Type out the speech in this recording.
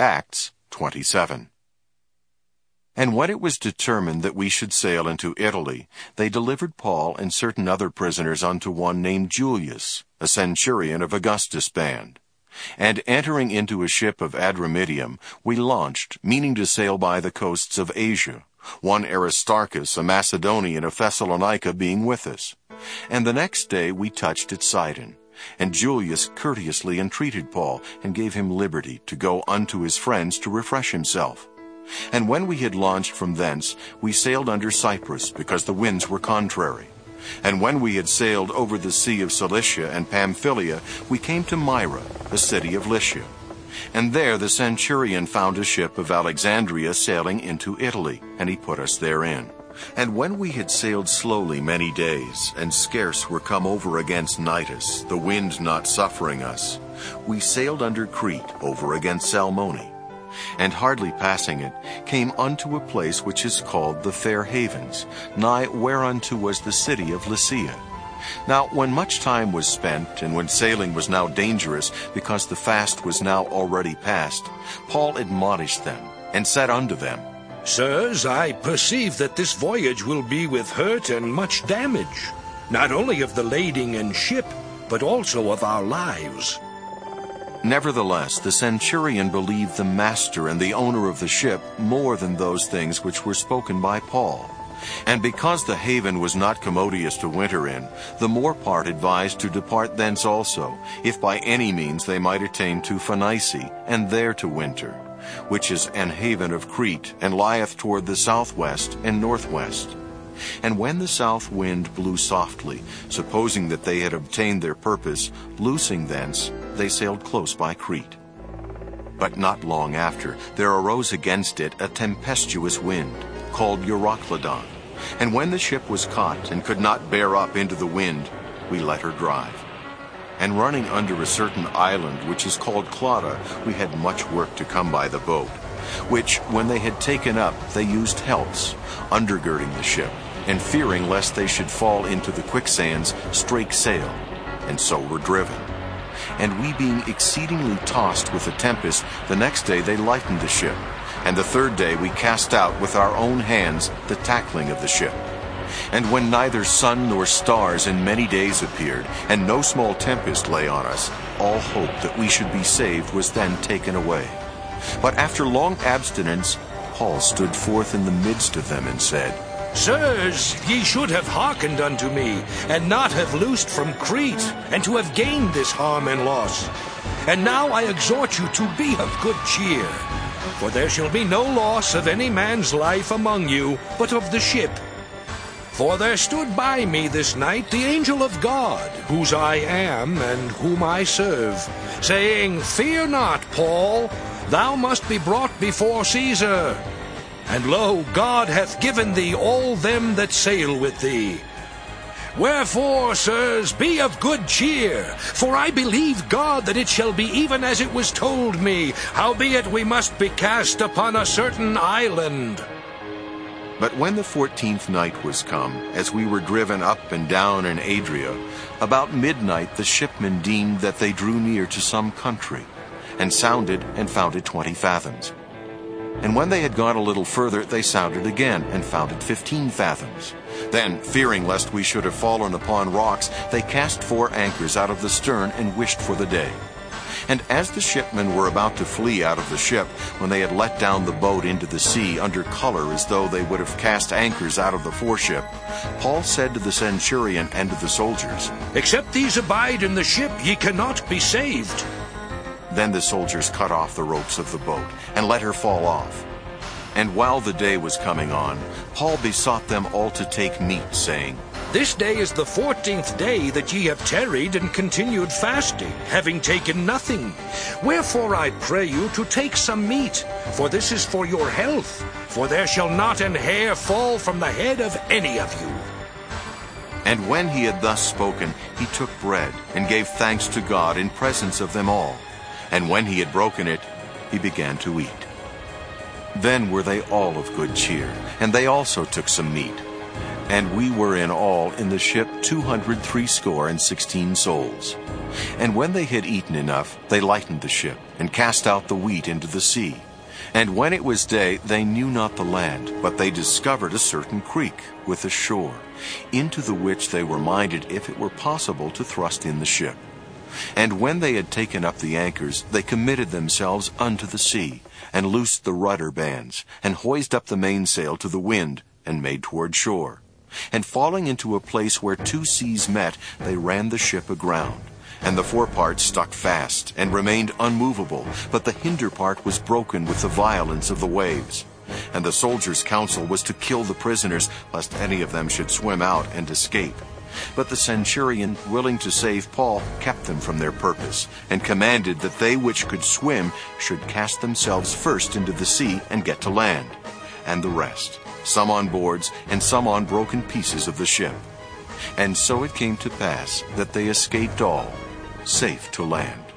Acts 27. And when it was determined that we should sail into Italy, they delivered Paul and certain other prisoners unto one named Julius, a centurion of Augustus' band. And entering into a ship of Adramyttium, we launched, meaning to sail by the coasts of Asia, one Aristarchus, a Macedonian of Thessalonica, being with us. And the next day we touched at Sidon. And Julius courteously entreated Paul, and gave him liberty to go unto his friends to refresh himself. And when we had launched from thence, we sailed under Cyprus, because the winds were contrary. And when we had sailed over the sea of Cilicia and Pamphylia, we came to Myra, the city of Lycia. And there the centurion found a ship of Alexandria sailing into Italy, and he put us therein. And when we had sailed slowly many days, and scarce were come over against Cnidus, the wind not suffering us, we sailed under Crete over against Salmone, and hardly passing it, came unto a place which is called the Fair Havens, nigh whereunto was the city of Lasea. Now when much time was spent, and when sailing was now dangerous, because the fast was now already past, Paul admonished them, and said unto them, Sirs, I perceive that this voyage will be with hurt and much damage, not only of the lading and ship, but also of our lives. Nevertheless, the centurion believed the master and the owner of the ship more than those things which were spoken by Paul. And because the haven was not commodious to winter in, the more part advised to depart thence also, if by any means they might attain to Phoenice, and there to winter which is an haven of Crete, and lieth toward the southwest and northwest. And when the south wind blew softly, supposing that they had obtained their purpose, loosing thence, they sailed close by Crete. But not long after, there arose against it a tempestuous wind, called Euroclydon. And when the ship was caught and could not bear up into the wind, we let her drive and running under a certain island which is called Clauda, we had much work to come by the boat, which, when they had taken up, they used helps, undergirding the ship, and fearing lest they should fall into the quicksands, strake sail, and so were driven. And we being exceedingly tossed with a tempest, the next day they lightened the ship, and the third day we cast out with our own hands the tackling of the ship and when neither sun nor stars in many days appeared, and no small tempest lay on us, all hope that we should be saved was then taken away. But after long abstinence, Paul stood forth in the midst of them and said, Sirs, ye should have hearkened unto me, and not have loosed from Crete, and to have gained this harm and loss. And now I exhort you to be of good cheer. For there shall be no loss of any man's life among you, but of the ship for there stood by me this night the angel of God, whose I am and whom I serve, saying, Fear not, Paul, thou must be brought before Caesar. And lo, God hath given thee all them that sail with thee. Wherefore, sirs, be of good cheer, for I believe God that it shall be even as it was told me, howbeit we must be cast upon a certain island. But when the fourteenth night was come, as we were driven up and down in Adria, about midnight the shipmen deemed that they drew near to some country, and sounded and found it twenty fathoms. And when they had gone a little further, they sounded again, and found it fifteen fathoms. Then, fearing lest we should have fallen upon rocks, they cast four anchors out of the stern and wished for the day. And as the shipmen were about to flee out of the ship, when they had let down the boat into the sea under color as though they would have cast anchors out of the foreship, Paul said to the centurion and to the soldiers, Except these abide in the ship, ye cannot be saved. Then the soldiers cut off the ropes of the boat and let her fall off. And while the day was coming on, Paul besought them all to take meat, saying, this day is the fourteenth day that ye have tarried and continued fasting, having taken nothing. Wherefore I pray you to take some meat, for this is for your health, for there shall not an hair fall from the head of any of you. And when he had thus spoken, he took bread, and gave thanks to God in presence of them all. And when he had broken it, he began to eat. Then were they all of good cheer, and they also took some meat. And we were in all in the ship two hundred threescore and sixteen souls. And when they had eaten enough, they lightened the ship, and cast out the wheat into the sea. And when it was day, they knew not the land, but they discovered a certain creek with a shore, into the which they were minded, if it were possible, to thrust in the ship. And when they had taken up the anchors, they committed themselves unto the sea, and loosed the rudder bands, and hoised up the mainsail to the wind, and made toward shore. And falling into a place where two seas met, they ran the ship aground and the forepart stuck fast and remained unmovable, but the hinder part was broken with the violence of the waves. And the soldiers' counsel was to kill the prisoners, lest any of them should swim out and escape. But the centurion, willing to save Paul, kept them from their purpose, and commanded that they which could swim should cast themselves first into the sea and get to land, and the rest, some on boards and some on broken pieces of the ship. And so it came to pass that they escaped all safe to land.